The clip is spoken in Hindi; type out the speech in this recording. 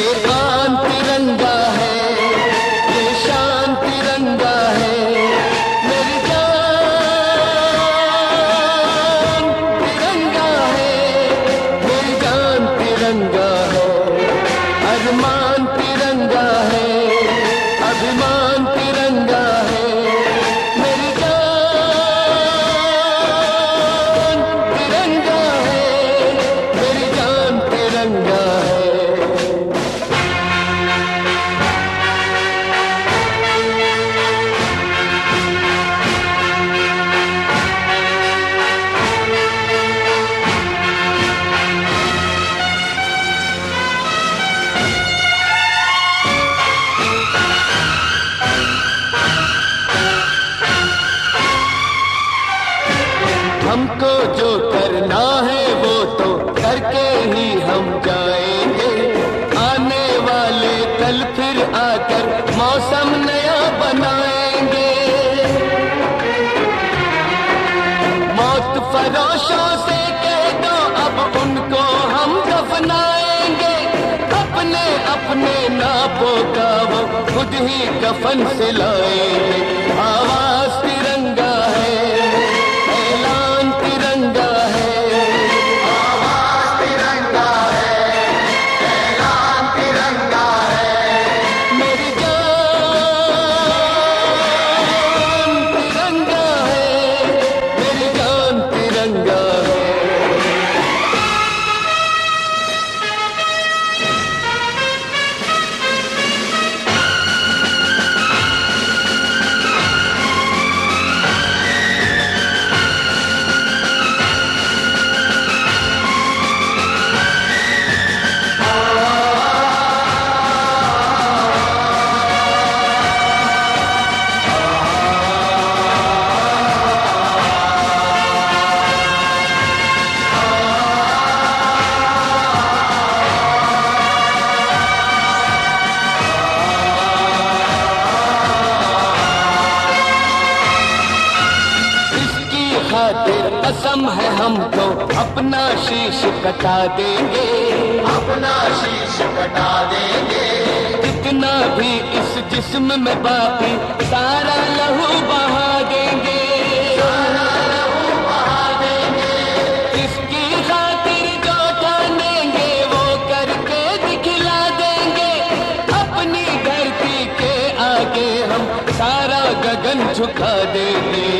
Good night. करके ही हम जाएँगे। आने वाले कल फिर आकर मौसम नया बनाएँगे। मौत फरोशों से कह दो, अब उनको हम दफनाएँगे। अपने अपने नापों का वो खुद ही कफन से लाएँगे। खातिर कसम है हम तो अपना शीश कटा देंगे। अपना शीश कटा देंगे। जितना भी इस जिस्म में बाकी सारा लहू बहा देंगे। इसकी खातिर जो वो करके देंगे। अपनी धरती के आगे हम सारा गगन झुका देंगे।